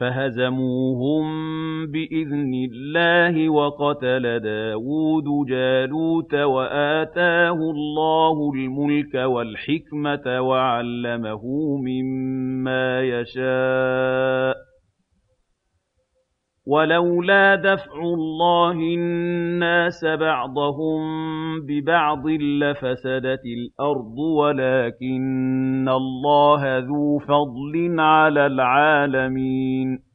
فَهَزَمُوهُم بِإِذْنِ اللَّهِ ۖ وَقَتَلَ دَاوُودُ جَالُوتَ وَآتَاهُ اللَّهُ الْمُلْكَ وَالْحِكْمَةَ وَعَلَّمَهُ مِمَّا يَشَاءُ ۗ. وَلَوْلَا دَفْعُ اللَّهِ النَّاسَ بَعْضَهُم بِبَعْضٍ لَّفَسَدَتِ الْأَرْضُ وَلَٰكِنَّ اللَّهَ ذُو فَضْلٍ عَلَى الْعَالَمِينَ.